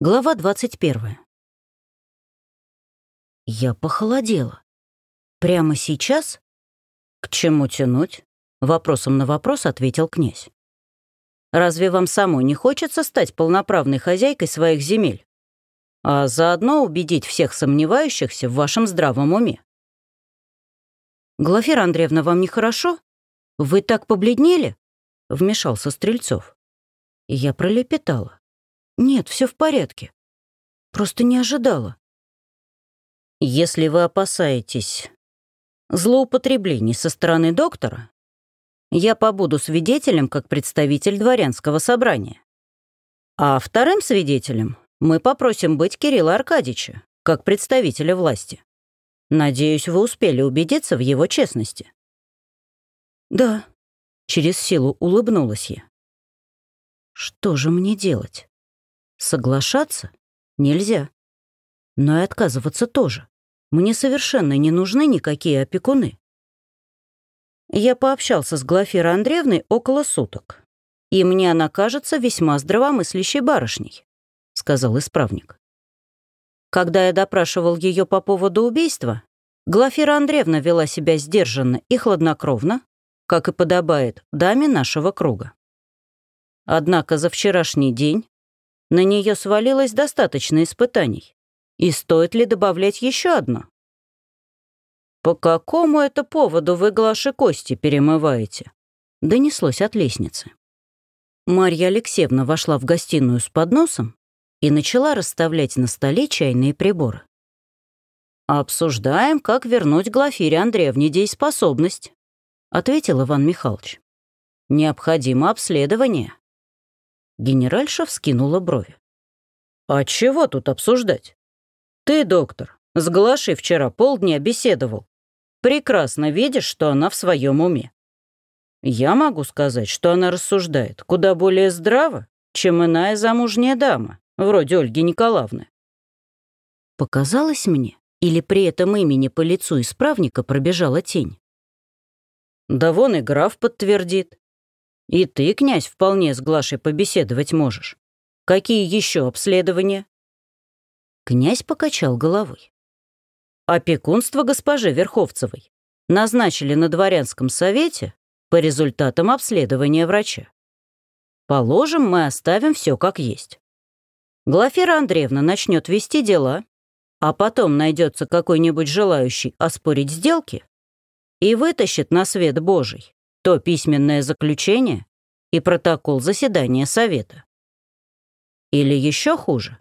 Глава 21. Я похолодела. Прямо сейчас? К чему тянуть? Вопросом на вопрос ответил князь. Разве вам самой не хочется стать полноправной хозяйкой своих земель? А заодно убедить всех сомневающихся в вашем здравом уме? «Глафира Андреевна, вам нехорошо? Вы так побледнели?» — вмешался Стрельцов. Я пролепетала. «Нет, все в порядке. Просто не ожидала». «Если вы опасаетесь злоупотреблений со стороны доктора, я побуду свидетелем как представитель дворянского собрания. А вторым свидетелем мы попросим быть Кирилла Аркадьевича, как представителя власти. Надеюсь, вы успели убедиться в его честности». «Да», — через силу улыбнулась я. «Что же мне делать?» Соглашаться нельзя. Но и отказываться тоже. Мне совершенно не нужны никакие опекуны. Я пообщался с Глафирой Андреевной около суток. И мне она кажется весьма здравомыслящей барышней, сказал исправник. Когда я допрашивал ее по поводу убийства, Глафира Андреевна вела себя сдержанно и хладнокровно, как и подобает даме нашего круга. Однако за вчерашний день на нее свалилось достаточно испытаний. И стоит ли добавлять еще одно? «По какому это поводу вы глаши кости перемываете?» Донеслось от лестницы. Марья Алексеевна вошла в гостиную с подносом и начала расставлять на столе чайные приборы. «Обсуждаем, как вернуть Глафире Андреевне дееспособность», ответил Иван Михайлович. «Необходимо обследование. Генеральша вскинула брови. «А чего тут обсуждать? Ты, доктор, с Глашей вчера полдня беседовал. Прекрасно видишь, что она в своем уме. Я могу сказать, что она рассуждает куда более здраво, чем иная замужняя дама, вроде Ольги Николаевны. Показалось мне, или при этом имени по лицу исправника пробежала тень? Да вон и граф подтвердит. И ты, князь, вполне с Глашей побеседовать можешь. Какие еще обследования?» Князь покачал головой. Опекунство госпожи Верховцевой назначили на дворянском совете по результатам обследования врача. Положим, мы оставим все как есть. Глафира Андреевна начнет вести дела, а потом найдется какой-нибудь желающий оспорить сделки и вытащит на свет Божий то письменное заключение и протокол заседания Совета. Или еще хуже.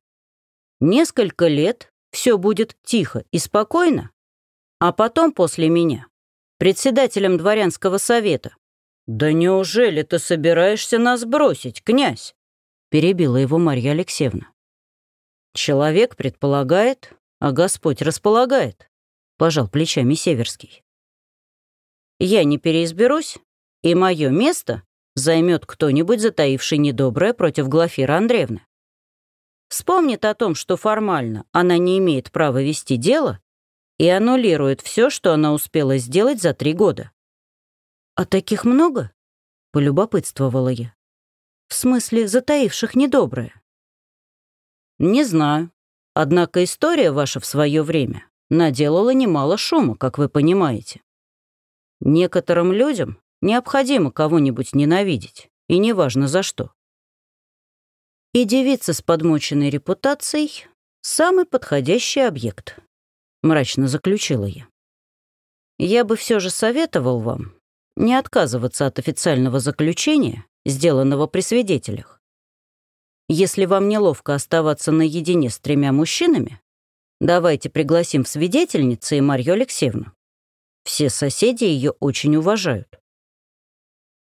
Несколько лет все будет тихо и спокойно, а потом после меня, председателем дворянского совета. «Да неужели ты собираешься нас бросить, князь?» перебила его Марья Алексеевна. «Человек предполагает, а Господь располагает», пожал плечами Северский. «Я не переизберусь, и мое место займет кто-нибудь, затаивший недоброе против Глафира Андреевны. Вспомнит о том, что формально она не имеет права вести дело и аннулирует все, что она успела сделать за три года. «А таких много?» — полюбопытствовала я. «В смысле, затаивших недоброе?» «Не знаю. Однако история ваша в свое время наделала немало шума, как вы понимаете. Некоторым людям Необходимо кого-нибудь ненавидеть, и неважно за что. И девица с подмоченной репутацией — самый подходящий объект, мрачно заключила я. Я бы все же советовал вам не отказываться от официального заключения, сделанного при свидетелях. Если вам неловко оставаться наедине с тремя мужчинами, давайте пригласим в свидетельницы и Марью Алексеевну. Все соседи ее очень уважают.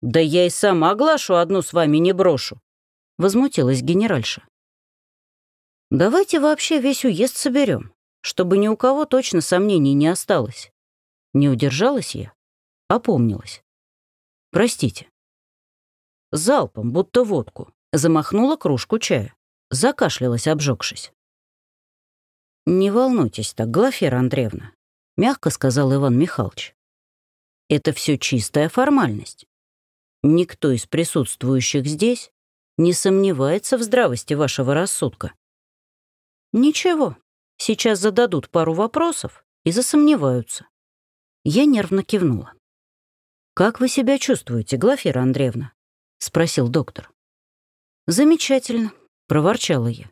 «Да я и сама Глашу одну с вами не брошу», — возмутилась генеральша. «Давайте вообще весь уезд соберем, чтобы ни у кого точно сомнений не осталось». Не удержалась я, опомнилась. «Простите». Залпом, будто водку, замахнула кружку чая, закашлялась, обжегшись. «Не волнуйтесь так, Глафира Андреевна», — мягко сказал Иван Михайлович. «Это все чистая формальность. Никто из присутствующих здесь не сомневается в здравости вашего рассудка. Ничего, сейчас зададут пару вопросов и засомневаются. Я нервно кивнула. «Как вы себя чувствуете, Глафира Андреевна?» — спросил доктор. «Замечательно», — проворчала я,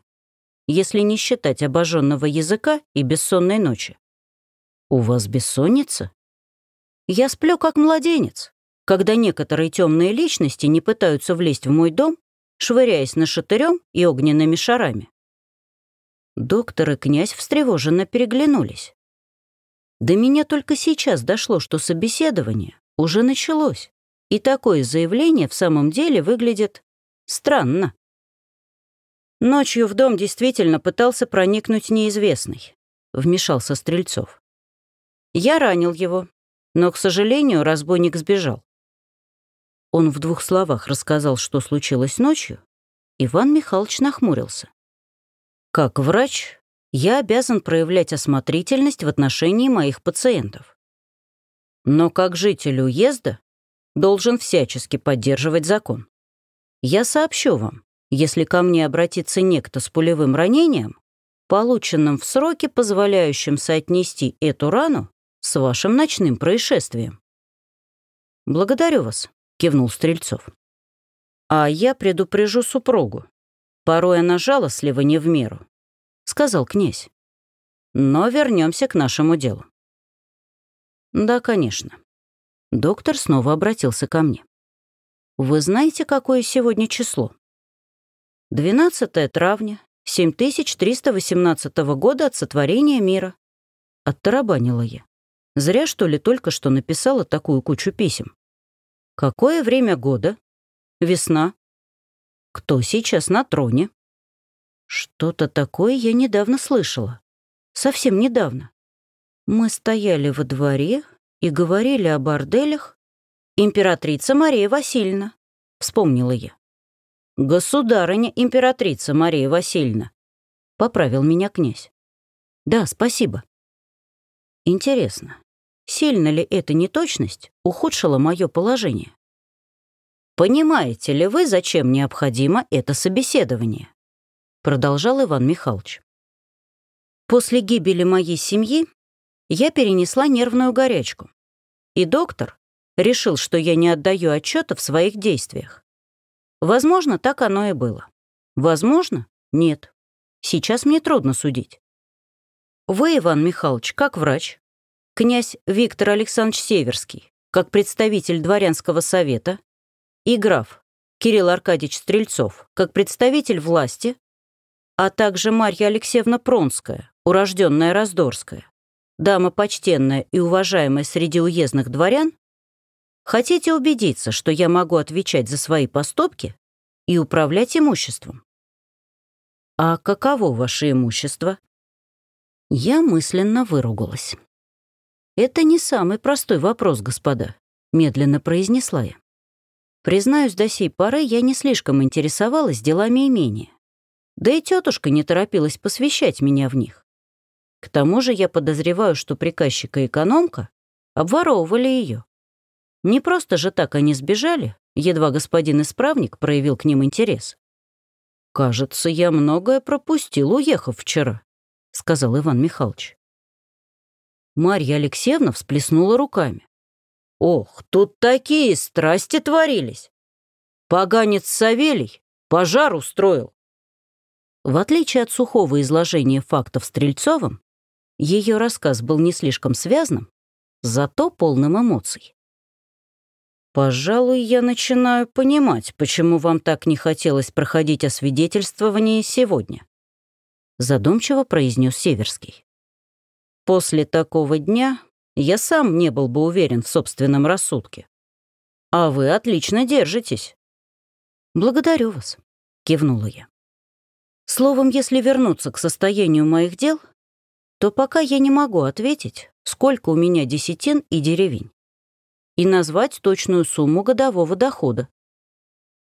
«если не считать обожженного языка и бессонной ночи». «У вас бессонница?» «Я сплю как младенец, когда некоторые темные личности не пытаются влезть в мой дом, швыряясь на шатырем и огненными шарами». Доктор и князь встревоженно переглянулись. До меня только сейчас дошло, что собеседование уже началось, и такое заявление в самом деле выглядит странно. Ночью в дом действительно пытался проникнуть неизвестный, вмешался Стрельцов. Я ранил его, но, к сожалению, разбойник сбежал. Он в двух словах рассказал, что случилось ночью. Иван Михайлович нахмурился. Как врач, я обязан проявлять осмотрительность в отношении моих пациентов. Но как житель уезда должен всячески поддерживать закон. Я сообщу вам, если ко мне обратится некто с пулевым ранением, полученным в сроке, позволяющим соотнести эту рану с вашим ночным происшествием. «Благодарю вас», — кивнул Стрельцов. «А я предупрежу супругу. Порой она жалостлива не в меру», — сказал князь. «Но вернемся к нашему делу». «Да, конечно». Доктор снова обратился ко мне. «Вы знаете, какое сегодня число?» «12 травня, 7318 года от сотворения мира», — оттарабанила я. Зря, что ли, только что написала такую кучу писем. «Какое время года?» «Весна». «Кто сейчас на троне?» Что-то такое я недавно слышала. Совсем недавно. Мы стояли во дворе и говорили о борделях. «Императрица Мария Васильевна», — вспомнила я. «Государыня императрица Мария Васильевна», — поправил меня князь. «Да, спасибо». Интересно, сильно ли эта неточность ухудшила мое положение? Понимаете ли вы, зачем необходимо это собеседование? Продолжал Иван Михайлович. После гибели моей семьи я перенесла нервную горячку. И доктор решил, что я не отдаю отчета в своих действиях. Возможно, так оно и было. Возможно, нет. Сейчас мне трудно судить. Вы, Иван Михайлович, как врач, князь Виктор Александрович Северский, как представитель дворянского совета, и граф Кирилл Аркадьевич Стрельцов, как представитель власти, а также Марья Алексеевна Пронская, урожденная Раздорская, дама почтенная и уважаемая среди уездных дворян, хотите убедиться, что я могу отвечать за свои поступки и управлять имуществом? А каково ваше имущество? Я мысленно выругалась. Это не самый простой вопрос, господа, медленно произнесла я. Признаюсь, до сей поры я не слишком интересовалась делами имения. Да и тетушка не торопилась посвящать меня в них. К тому же я подозреваю, что приказчика и экономка обворовывали ее. Не просто же так они сбежали, едва господин исправник проявил к ним интерес. «Кажется, я многое пропустил, уехав вчера», — сказал Иван Михайлович. Марья Алексеевна всплеснула руками. «Ох, тут такие страсти творились! Поганец Савелий пожар устроил. В отличие от сухого изложения фактов Стрельцовым, ее рассказ был не слишком связанным, зато полным эмоций. «Пожалуй, я начинаю понимать, почему вам так не хотелось проходить освидетельствование сегодня», задумчиво произнес Северский. «После такого дня я сам не был бы уверен в собственном рассудке. А вы отлично держитесь». «Благодарю вас», — кивнула я. Словом, если вернуться к состоянию моих дел, то пока я не могу ответить, сколько у меня десятин и деревень, и назвать точную сумму годового дохода.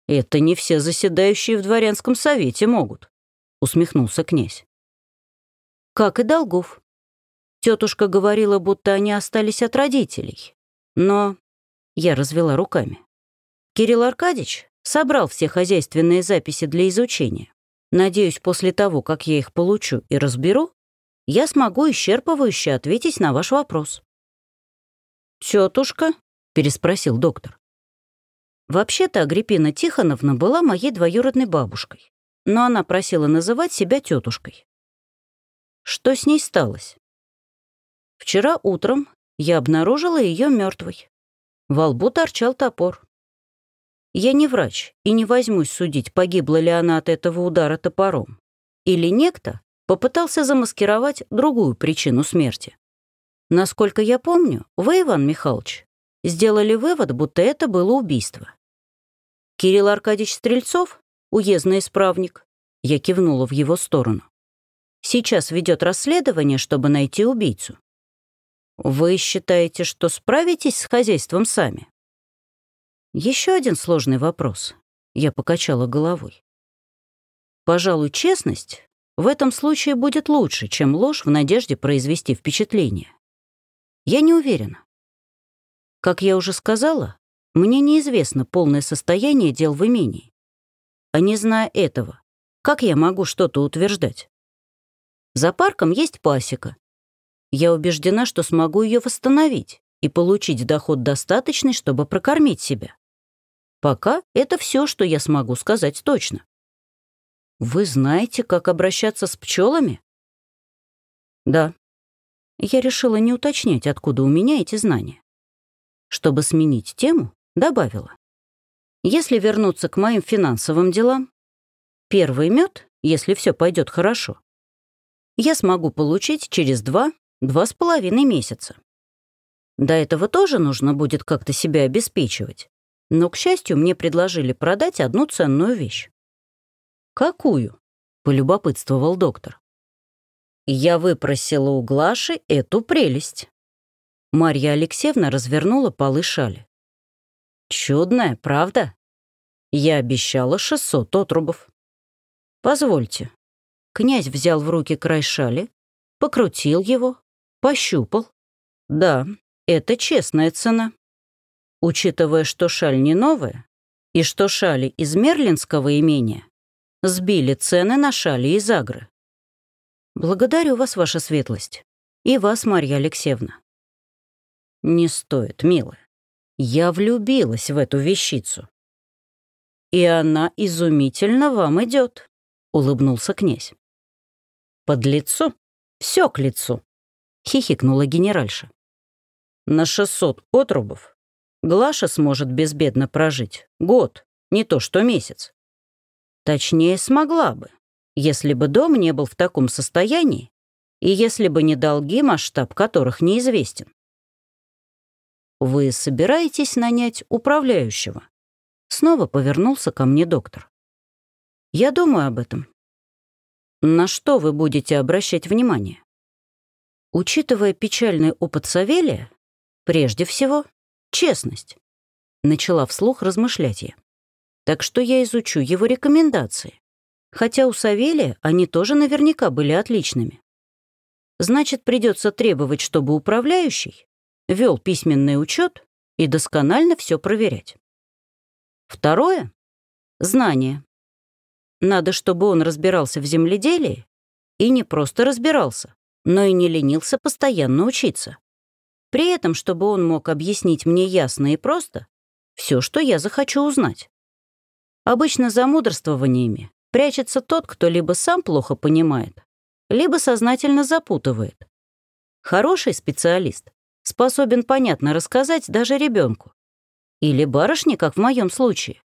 «Это не все заседающие в дворянском совете могут», — усмехнулся князь. «Как и долгов. Тетушка говорила, будто они остались от родителей. Но...» Я развела руками. Кирилл Аркадьевич собрал все хозяйственные записи для изучения Надеюсь, после того, как я их получу и разберу, я смогу исчерпывающе ответить на ваш вопрос. «Тетушка?» — переспросил доктор. Вообще-то Агриппина Тихоновна была моей двоюродной бабушкой, но она просила называть себя тетушкой. Что с ней сталось? Вчера утром я обнаружила ее мертвой. Во лбу торчал топор. Я не врач и не возьмусь судить, погибла ли она от этого удара топором. Или некто попытался замаскировать другую причину смерти. Насколько я помню, вы, Иван Михайлович, сделали вывод, будто это было убийство. Кирилл Аркадьевич Стрельцов, уездный исправник, я кивнула в его сторону, сейчас ведет расследование, чтобы найти убийцу. Вы считаете, что справитесь с хозяйством сами? Еще один сложный вопрос. Я покачала головой. Пожалуй, честность в этом случае будет лучше, чем ложь в надежде произвести впечатление. Я не уверена. Как я уже сказала, мне неизвестно полное состояние дел в имении. А не зная этого, как я могу что-то утверждать? За парком есть пасека. Я убеждена, что смогу ее восстановить и получить доход достаточный, чтобы прокормить себя. Пока это все, что я смогу сказать точно. Вы знаете, как обращаться с пчелами? Да. Я решила не уточнять, откуда у меня эти знания. Чтобы сменить тему, добавила. Если вернуться к моим финансовым делам, первый мед, если все пойдет хорошо, я смогу получить через два, два с половиной месяца. До этого тоже нужно будет как-то себя обеспечивать. Но, к счастью, мне предложили продать одну ценную вещь. «Какую?» — полюбопытствовал доктор. Я выпросила у Глаши эту прелесть. Марья Алексеевна развернула полы шали. Чудная, правда? Я обещала 600 отрубов. Позвольте. Князь взял в руки край шали, покрутил его, пощупал. Да, это честная цена. Учитывая, что шаль не новая, и что шали из Мерлинского имения, сбили цены на шали из Агры. Благодарю вас, ваша светлость. И вас, Марья Алексеевна. Не стоит, милая. Я влюбилась в эту вещицу. И она изумительно вам идет, улыбнулся князь. Под лицо? Все к лицу, хихикнула генеральша. На 600 отрубов Глаша сможет безбедно прожить год, не то что месяц. Точнее, смогла бы, если бы дом не был в таком состоянии и если бы не долги, масштаб которых неизвестен. «Вы собираетесь нанять управляющего?» Снова повернулся ко мне доктор. «Я думаю об этом. На что вы будете обращать внимание? Учитывая печальный опыт Савелия, прежде всего, Честность. Начала вслух размышлять я. Так что я изучу его рекомендации. Хотя у Савелия они тоже наверняка были отличными. Значит, придется требовать, чтобы управляющий вел письменный учет и досконально все проверять. Второе — знание. Надо, чтобы он разбирался в земледелии и не просто разбирался, но и не ленился постоянно учиться. При этом, чтобы он мог объяснить мне ясно и просто все, что я захочу узнать. Обычно за мудрствованиями прячется тот, кто либо сам плохо понимает, либо сознательно запутывает. Хороший специалист способен понятно рассказать даже ребенку. Или барышне, как в моем случае.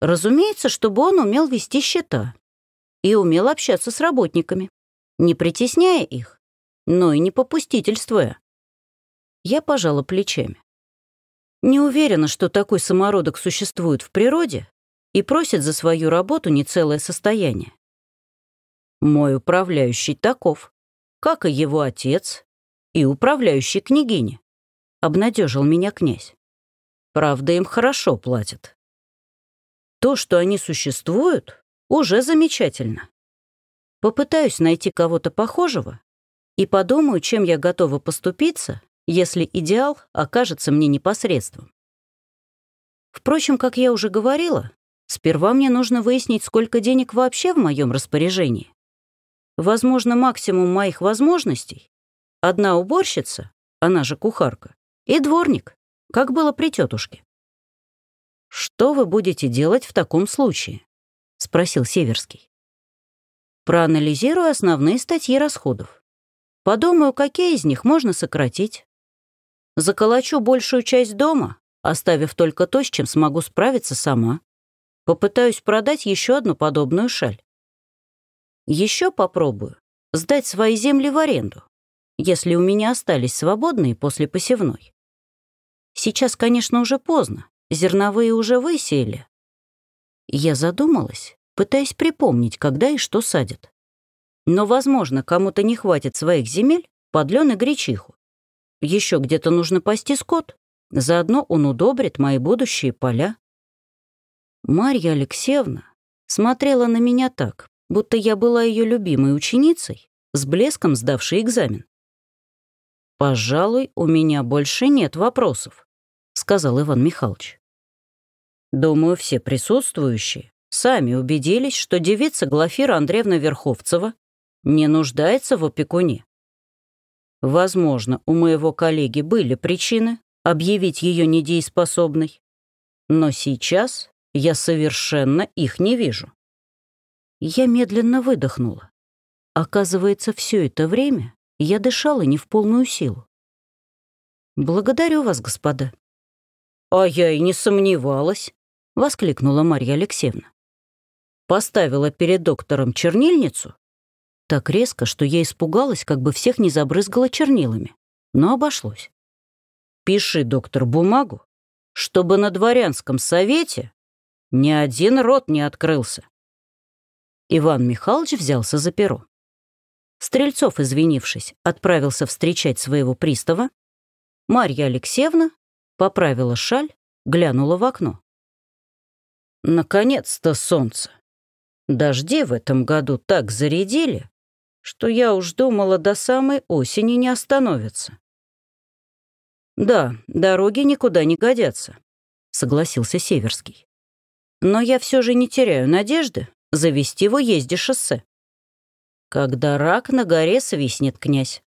Разумеется, чтобы он умел вести счета и умел общаться с работниками, не притесняя их, но и не попустительствуя. Я пожала плечами. Не уверена, что такой самородок существует в природе и просит за свою работу не целое состояние. Мой управляющий таков, как и его отец и управляющий княгини, обнадежил меня князь. Правда, им хорошо платят. То, что они существуют, уже замечательно. Попытаюсь найти кого-то похожего и подумаю, чем я готова поступиться, если идеал окажется мне непосредством. Впрочем, как я уже говорила, Сперва мне нужно выяснить, сколько денег вообще в моем распоряжении. Возможно, максимум моих возможностей — одна уборщица, она же кухарка, и дворник, как было при тетушке. «Что вы будете делать в таком случае?» — спросил Северский. «Проанализирую основные статьи расходов. Подумаю, какие из них можно сократить. Заколочу большую часть дома, оставив только то, с чем смогу справиться сама. Попытаюсь продать еще одну подобную шаль. Еще попробую сдать свои земли в аренду, если у меня остались свободные после посевной. Сейчас, конечно, уже поздно, зерновые уже высеяли. Я задумалась, пытаясь припомнить, когда и что садят. Но, возможно, кому-то не хватит своих земель под лен и гречиху. Еще где-то нужно пасти скот, заодно он удобрит мои будущие поля. Марья Алексеевна смотрела на меня так, будто я была ее любимой ученицей, с блеском сдавшей экзамен. «Пожалуй, у меня больше нет вопросов», — сказал Иван Михайлович. «Думаю, все присутствующие сами убедились, что девица Глафира Андреевна Верховцева не нуждается в опекуне. Возможно, у моего коллеги были причины объявить ее недееспособной, но сейчас я совершенно их не вижу. Я медленно выдохнула. Оказывается, все это время я дышала не в полную силу. «Благодарю вас, господа». «А я и не сомневалась», — воскликнула Марья Алексеевна. Поставила перед доктором чернильницу так резко, что я испугалась, как бы всех не забрызгала чернилами, но обошлось. «Пиши, доктор, бумагу, чтобы на дворянском совете ни один рот не открылся. Иван Михайлович взялся за перо. Стрельцов, извинившись, отправился встречать своего пристава. Марья Алексеевна поправила шаль, глянула в окно. Наконец-то солнце. Дожди в этом году так зарядили, что я уж думала, до самой осени не остановятся. «Да, дороги никуда не годятся», — согласился Северский. Но я все же не теряю надежды завести в уезде шоссе. Когда рак на горе свистнет князь.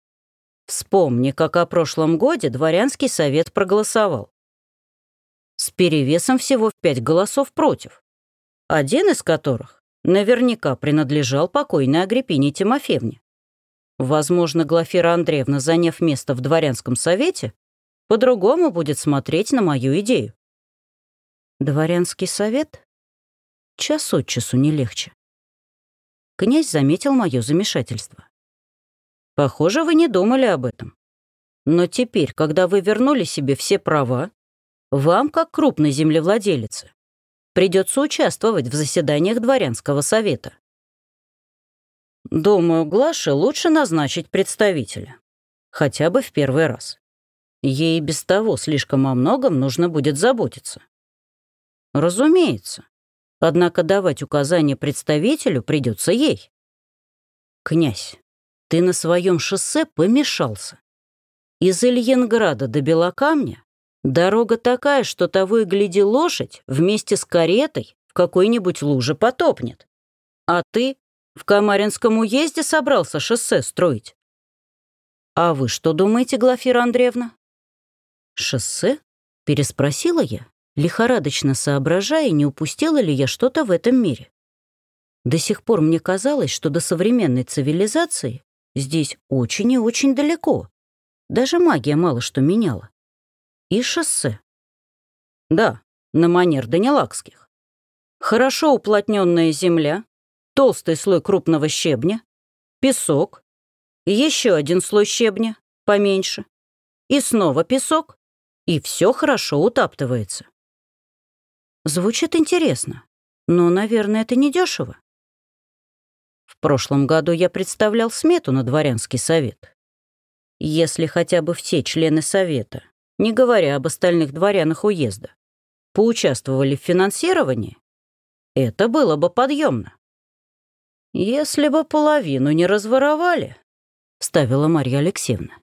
Вспомни, как о прошлом годе дворянский совет проголосовал. С перевесом всего в пять голосов против. Один из которых наверняка принадлежал покойной Агриппине Тимофеевне. Возможно, Глафира Андреевна, заняв место в дворянском совете, по-другому будет смотреть на мою идею. Дворянский совет? Час от часу не легче. Князь заметил мое замешательство. Похоже, вы не думали об этом. Но теперь, когда вы вернули себе все права, вам, как крупной землевладелице, придется участвовать в заседаниях дворянского совета. Думаю, Глаше лучше назначить представителя. Хотя бы в первый раз. Ей без того слишком о многом нужно будет заботиться. Разумеется. Однако давать указания представителю придется ей. Князь, ты на своем шоссе помешался. Из Ильинграда до Белокамня дорога такая, что того и гляди лошадь вместе с каретой в какой-нибудь луже потопнет. А ты в Камаринском уезде собрался шоссе строить. А вы что думаете, Глафира Андреевна? Шоссе? Переспросила я лихорадочно соображая, не упустила ли я что-то в этом мире. До сих пор мне казалось, что до современной цивилизации здесь очень и очень далеко. Даже магия мало что меняла. И шоссе. Да, на манер Данилакских. Хорошо уплотненная земля, толстый слой крупного щебня, песок, еще один слой щебня, поменьше, и снова песок, и все хорошо утаптывается. Звучит интересно, но, наверное, это не дешево. В прошлом году я представлял смету на дворянский совет. Если хотя бы все члены совета, не говоря об остальных дворянах уезда, поучаствовали в финансировании, это было бы подъемно. Если бы половину не разворовали, вставила Марья Алексеевна.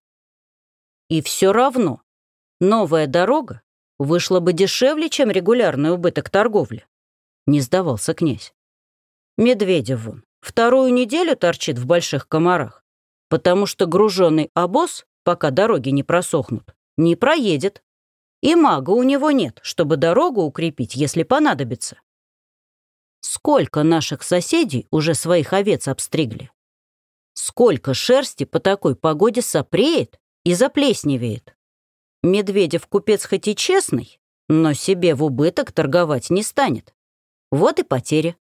И все равно новая дорога вышла бы дешевле, чем регулярный убыток торговли. не сдавался князь. Медведев вон вторую неделю торчит в больших комарах, потому что груженный обоз, пока дороги не просохнут, не проедет. И мага у него нет, чтобы дорогу укрепить, если понадобится. Сколько наших соседей уже своих овец обстригли? Сколько шерсти по такой погоде сопреет и заплесневеет? Медведев купец хоть и честный, но себе в убыток торговать не станет. Вот и потери.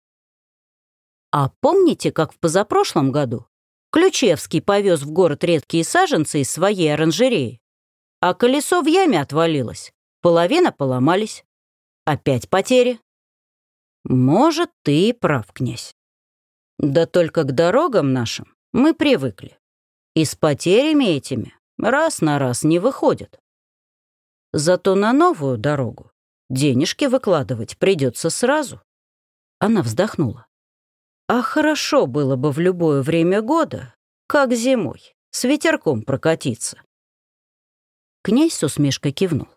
А помните, как в позапрошлом году Ключевский повез в город редкие саженцы из своей оранжереи? А колесо в яме отвалилось, половина поломались. Опять потери. Может, ты и прав, князь. Да только к дорогам нашим мы привыкли. И с потерями этими раз на раз не выходят. Зато на новую дорогу денежки выкладывать придется сразу. Она вздохнула. А хорошо было бы в любое время года, как зимой, с ветерком прокатиться. Князь с усмешкой кивнул.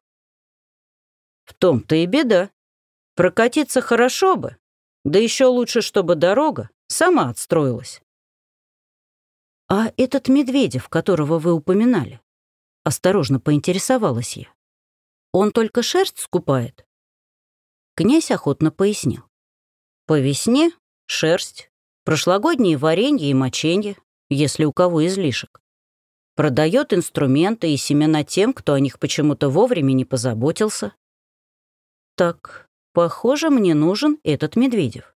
В том-то и беда. Прокатиться хорошо бы, да еще лучше, чтобы дорога сама отстроилась. А этот Медведев, которого вы упоминали, осторожно поинтересовалась я. Он только шерсть скупает? Князь охотно пояснил. По весне — шерсть, прошлогодние варенье и моченье, если у кого излишек. Продает инструменты и семена тем, кто о них почему-то вовремя не позаботился. Так, Похоже, мне нужен этот Медведев.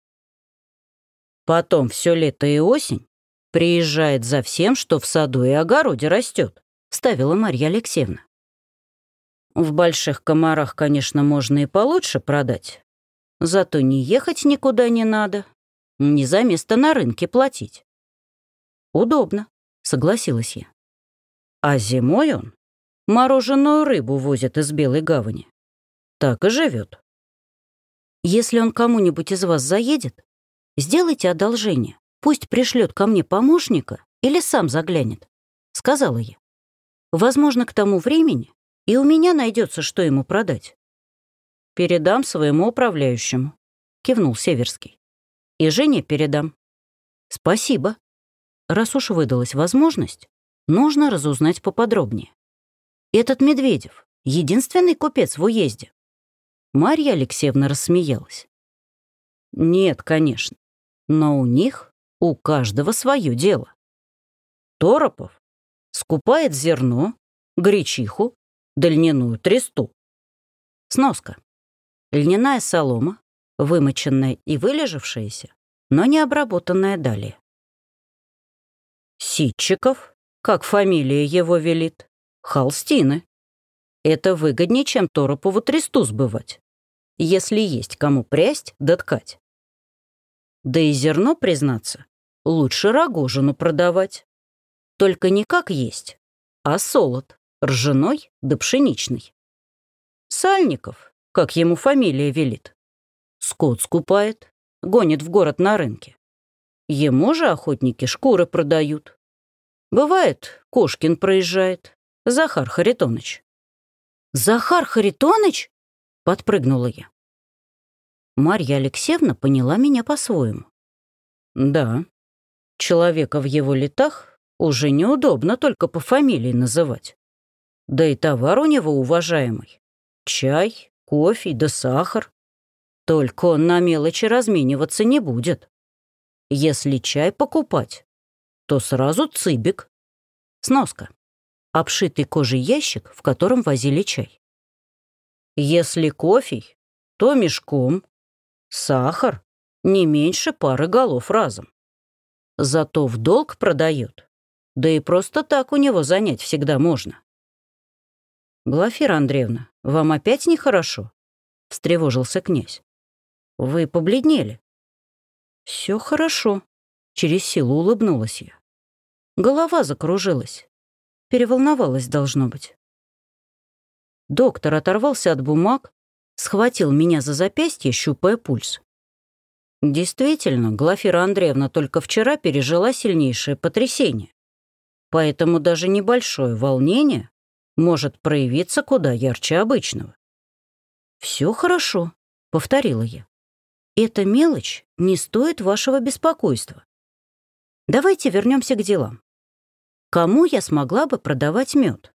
Потом все лето и осень приезжает за всем, что в саду и огороде растет, ставила Марья Алексеевна. В больших комарах, конечно, можно и получше продать. Зато не ехать никуда не надо, не за место на рынке платить. Удобно, согласилась я. А зимой он мороженую рыбу возит из Белой гавани. Так и живет. Если он кому-нибудь из вас заедет, сделайте одолжение. Пусть пришлет ко мне помощника или сам заглянет», — сказала я. «Возможно, к тому времени и у меня найдется, что ему продать». «Передам своему управляющему», — кивнул Северский. «И жене передам». «Спасибо. Раз уж выдалась возможность, нужно разузнать поподробнее. Этот Медведев — единственный купец в уезде. Марья Алексеевна рассмеялась. Нет, конечно, но у них у каждого свое дело. Торопов скупает зерно, гречиху, да льняную тресту. Сноска. Льняная солома, вымоченная и вылежавшаяся, но не обработанная далее. Ситчиков, как фамилия его велит, холстины. Это выгоднее, чем Торопову тресту сбывать если есть кому прясть да ткать. Да и зерно, признаться, лучше рогожину продавать. Только не как есть, а солод, ржаной да пшеничный. Сальников, как ему фамилия велит, скот скупает, гонит в город на рынке. Ему же охотники шкуры продают. Бывает, Кошкин проезжает, Захар Харитоныч. «Захар Харитоныч?» Подпрыгнула я. Марья Алексеевна поняла меня по-своему. Да, человека в его летах уже неудобно только по фамилии называть. Да и товар у него уважаемый. Чай, кофе да сахар. Только он на мелочи размениваться не будет. Если чай покупать, то сразу цыбик. Сноска. Обшитый кожей ящик, в котором возили чай. Если кофе, то мешком. Сахар не меньше пары голов разом. Зато в долг продает. Да и просто так у него занять всегда можно. «Глафира Андреевна, вам опять нехорошо?» — встревожился князь. «Вы побледнели». Все хорошо», — через силу улыбнулась я. Голова закружилась. Переволновалась, должно быть. Доктор оторвался от бумаг, схватил меня за запястье, щупая пульс. Действительно, Глафира Андреевна только вчера пережила сильнейшее потрясение. Поэтому даже небольшое волнение может проявиться куда ярче обычного. «Все хорошо», — повторила я. эта мелочь не стоит вашего беспокойства. Давайте вернемся к делам. Кому я смогла бы продавать мед?